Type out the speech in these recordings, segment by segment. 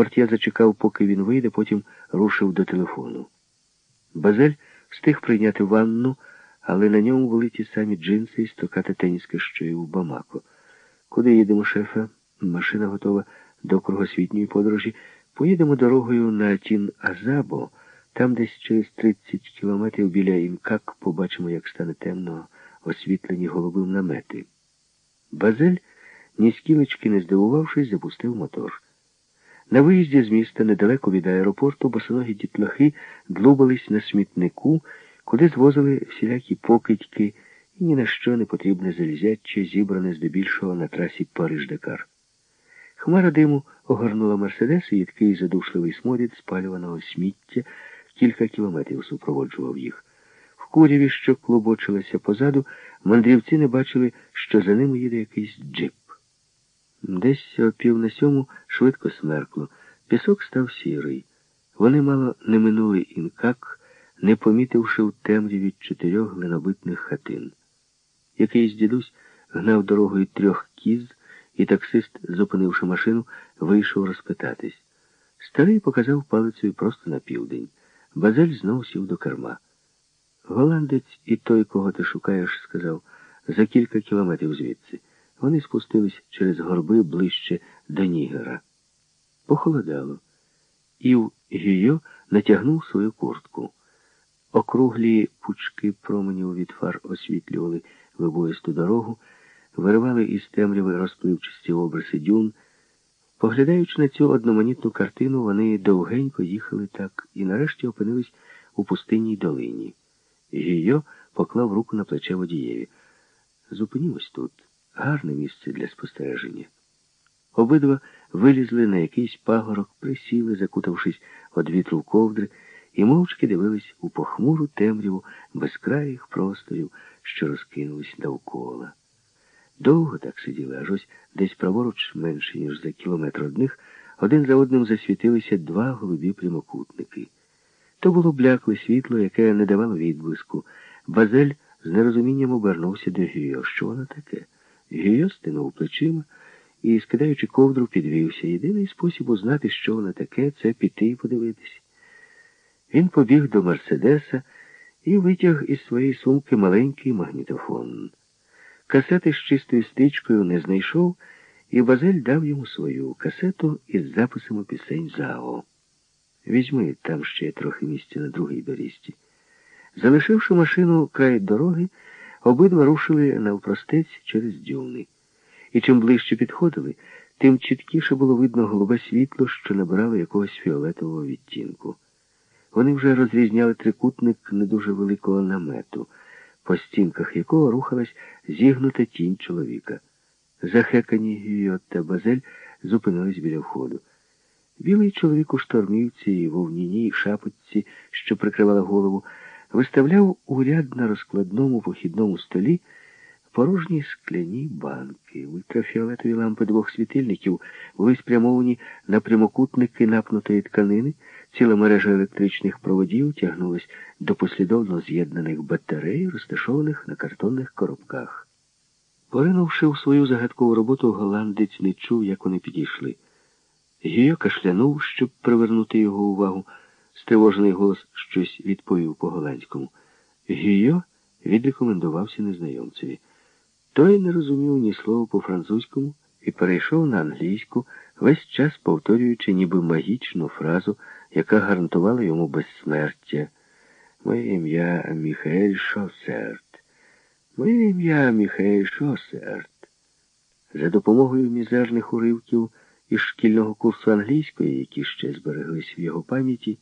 Портє зачекав, поки він вийде, потім рушив до телефону. Базель встиг прийняти ванну, але на ньому були ті самі джинси і стоката теніска, що й у Бамако. Куди їдемо, шефе? Машина готова до кругосвітньої подорожі. Поїдемо дорогою на Тін Азабо. Там десь через 30 кілометрів біля Інкак побачимо, як стане темно освітлені голубим намети. Базель, ні скілечки не здивувавшись, запустив мотор. На виїзді з міста недалеко від аеропорту босоногі дітлахи длубались на смітнику, куди звозили всілякі покидьки і ні на що не потрібне залізяче, зібране здебільшого на трасі Париж-Дакар. Хмара диму огорнула Мерседес і їдкий задушливий сморід спалюваного сміття кілька кілометрів супроводжував їх. В куряві, що клубочилася позаду, мандрівці не бачили, що за ними їде якийсь джип. Десь о пів на сьому швидко смеркло. Пісок став сірий. Вони мало не минули інкак, не помітивши в темряві чотирьох глинобитних хатин. Якийсь дідусь гнав дорогою трьох кіз, і таксист, зупинивши машину, вийшов розпитатись. Старий показав палицею просто на південь. Базель знов сів до керма. Голландець і той, кого ти шукаєш, сказав, за кілька кілометрів звідси. Вони спустились через горби ближче до Нігера. Похолодало. Ів Гюйо натягнув свою куртку. Округлі пучки променів від фар освітлювали вибоїсту дорогу, виривали із темряви розпливчасті обриси дюн. Поглядаючи на цю одноманітну картину, вони довгенько їхали так і нарешті опинились у пустинній долині. Гійо поклав руку на плече водієві. Зупинімось тут. Гарне місце для спостереження. Обидва вилізли на якийсь пагорок, присіли, закутавшись від вітру в ковдри, і мовчки дивились у похмуру темряву безкраїх просторів, що розкинулись довкола. Довго так сиділи, аж ось десь праворуч менше, ніж за кілометр одних, один за одним засвітилися два голубі прямокутники. То було блякле світло, яке не давало відблиску. Базель з нерозумінням обернувся до Гіо. Що воно таке? Гіо стинув плечима і, скидаючи ковдру, підвівся. Єдиний спосіб узнати, що воно таке, це піти і подивитись. Він побіг до Мерседеса і витяг із своєї сумки маленький магнітофон. Касети з чистою стичкою не знайшов, і Базель дав йому свою касету із записами пісень ЗАО. Візьми, там ще трохи місця на другій доріжці. Залишивши машину край дороги, обидва рушили навпростець через дюни. І чим ближче підходили, тим чіткіше було видно голубе світло, що набирало якогось фіолетового відтінку. Вони вже розрізняли трикутник не дуже великого намету, по стінках якого рухалась зігнута тінь чоловіка. Захекані Гіот та Базель зупинились біля входу. Білий чоловік у штормівці і вовняній шапочці, що прикривала голову, виставляв у ряд на розкладному похідному столі порожні скляні банки. Ультрафіолетові лампи двох світильників були спрямовані на прямокутники напнутої тканини, ціла мережа електричних проводів тягнулась до послідовно з'єднаних батарей, розташованих на картонних коробках. Поринувши в свою загадкову роботу, голландець не чув, як вони підійшли. Гіо кашлянув, щоб привернути його увагу. Стривожений голос щось відповів по-голландському. Гіо відрекомендувався незнайомцеві. Той не розумів ні слова по-французькому і перейшов на англійську, весь час повторюючи ніби магічну фразу, яка гарантувала йому безсмертя. Моє ім'я Міхаель Шосерт. Моє ім'я Міхаель Шосерт. За допомогою мізерних уривків із шкільного курсу англійської, які ще збереглись в його пам'яті,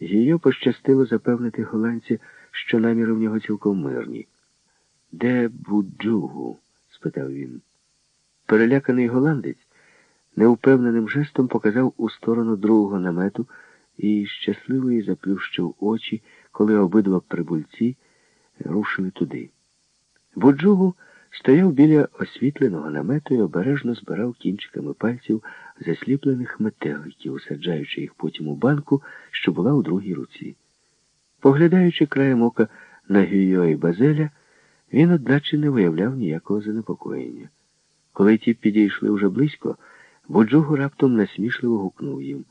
її пощастило запевнити голландця, що наміри в нього цілком мирні. Де Буджугу? спитав він. Переляканий голландець неупевненим жестом показав у сторону другого намету і щасливий заплющив очі, коли обидва прибульці рушили туди. Буджугу стояв біля освітленого намету і обережно збирав кінчиками пальців засліплених метеликів, саджаючи їх потім у банку, що була у другій руці. Поглядаючи краєм ока на Гюйо і Базеля, він, одначе, не виявляв ніякого занепокоєння. Коли ті підійшли вже близько, Боджого раптом насмішливо гукнув їм.